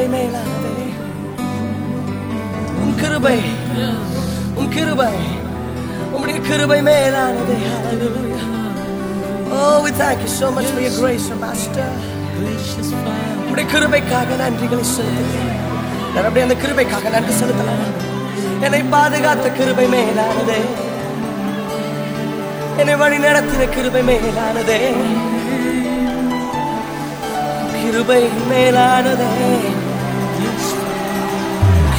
கிருபை மேலானதே. உன் கிருபை உன் கிருபை உம்முடைய கிருபை மேலானதே. Oh, we thank you so much for your grace, oh Master. உம்முடைய கிருபைக்காக நன்றிகளை செலுத்துகிறேன். நான் அப்படியே அந்த கிருபைக்காக நன்றி செலுத்தலாம். என்னை பாதுகாத்த கிருபை மேலானதே. என்னை வழி நடத்தின கிருபை மேலானதே. கிருபை மேலானதே.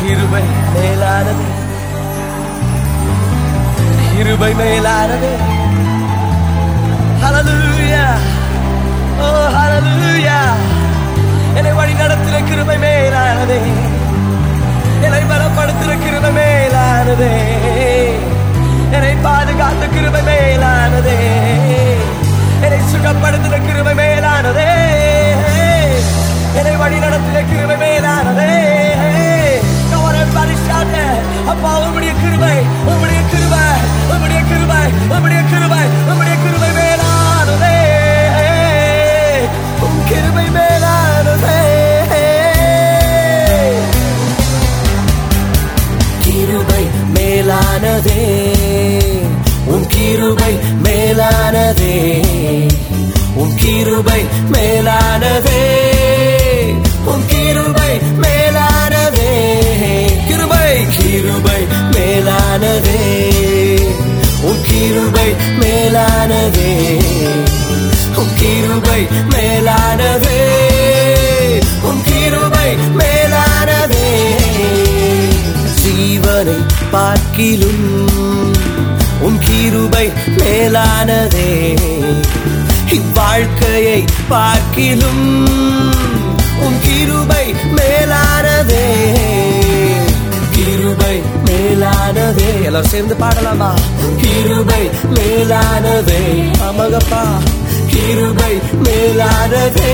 கிருபை மேலானதே. கிருபை மேலானதே. ஹலலூயா ஓ oh, ஹலலூயா என்னை வழி நடத்தின கிருபை மேலானதே. என்னை பலப்படுத்தின கிருபை மேலானதே. என்னை பாதுகாத்த கிருபை மேலானதே. என்னை சுகப்படுத்தின கிருபை மேலானதே. மேலானதே. உன் கிருபை மேலானதே. உன் கிருபை மேலானதே. கிருபை கிருபை மேலானதே. உன் கிருபை மேலானதே. உன் கிருபை மேலானதே. உன் கிருபை மேலானதே. ஜீவனை பார்க்கிலும் உன் கீருபை மேலானதே. இவ்வாழ்க்கையை பார்க்கிலும் உன் கிருபை மேலானதே. கிருபை மேலானதே. எல்லாரும் சேர்ந்து பாடலாமா? கிருபை மேலானதே. ஆமகப்பா கிருபை மேலானதே.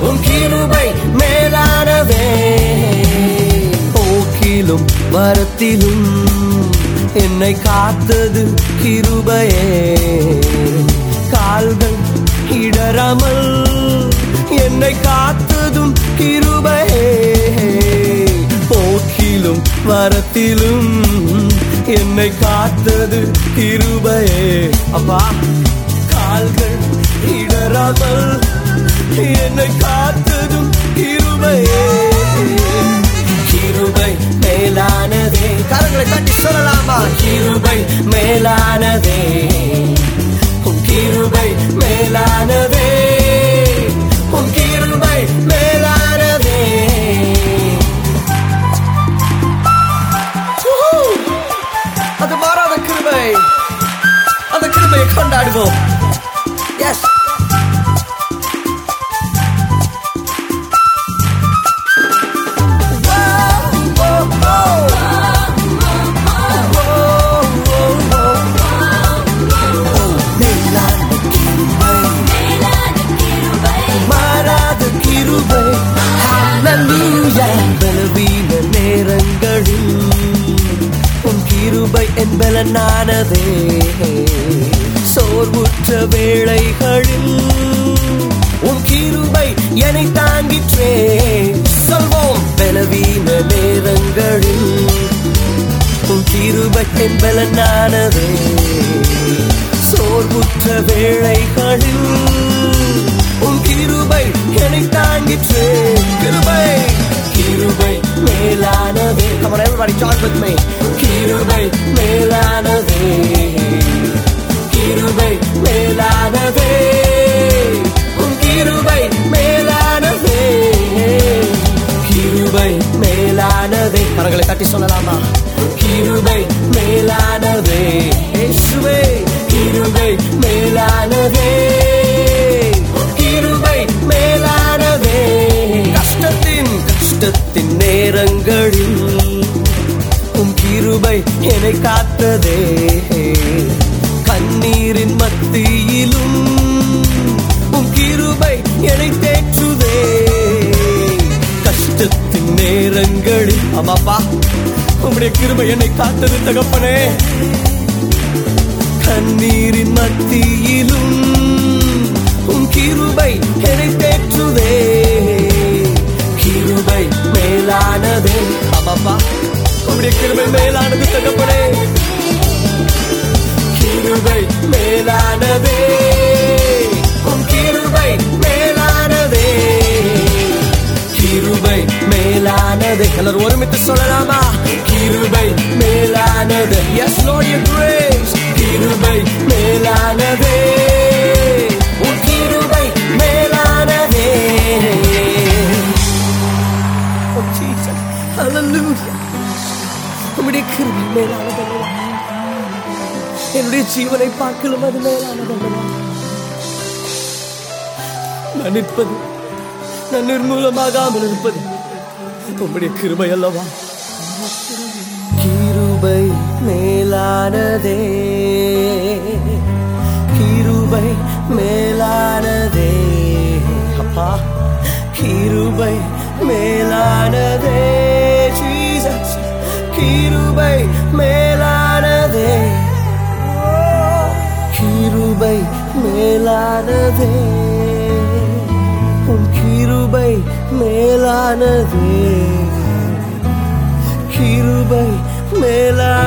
உன் கிருபை மேலானதே. போக்கிலும் மரத்திலும் என்னை காத்தது கிருபையே. கால்கள் இடராமல் என்னை காத்ததும் கிருபையே. போக்கிலும் வரத்திலும் என்னை காத்தது கிருபையே. அப்பா கால்கள் இடராமல் என்னை காத்ததும் கிருபையே. கரங்களை தட்டி சொல்லலாமா? கிருபை மேலானதே. உன் கிருபை மேலானதே. உன் கிருபை மேலானதே. அது மாறாத கிருபை. அந்த கிருபையை கொண்டாடுவோம். எஸ் என்பலனானதே சோர்வுற்ற வேளைகளில் உன் கிருபை என்னை தாங்கிற்றே. சொல்வோம் பலவீன நேரங்களில் உன் கிருபை என்பலனானதே சோர்வுற்ற வேளைகளில் உன் கிருபை என்னை தாங்கிற்றே. கிருபை கிருபை மேலானதே. Come on everybody join with me. கிருபை தட்டி சொல்லலாமா? கிருபை மேலானதே. இயேசுவே கிருபை மேலானதே. கிருபை மேலானதே. கஷ்டத்தின் கஷ்டத்தின் நேரங்களில் உம் கிருபை என்னை காத்ததே. கண்ணீரின் மத்தியிலும் ஆமாப்பா உம்முடைய கிருபை என்னை காத்தது தகப்பனே. கண்ணீரின் மத்தியிலும் உன் கிருபை என்னை தேற்றுதே. கிருபை மேலானதே. ஆமாப்பா உம்முடைய கிருபை மேலானது தகப்பனே. கிருபை மேலானதே. எல்லாரும் Yes Lord கிருபை grace. Yes oh, oh Jesus. Hallelujah. உம்முடைய கிருபை மேலானது என்னுடைய ஜீவனை பார்க்கலும் அது மேலானது. நான் நிற்பது நான் நிர்மூலமாகாமல் இருப்பது. உம்முடைய கிருபை அல்லவா கிருபை மேலானதே. கிருபை மேலானதே. அப்பா கிருபை மேலானதே. ஜீசஸ் கிருபை மேலானதே. கிருபை மேலானதே. கிருபை மேலானதே. கிருபை மேலான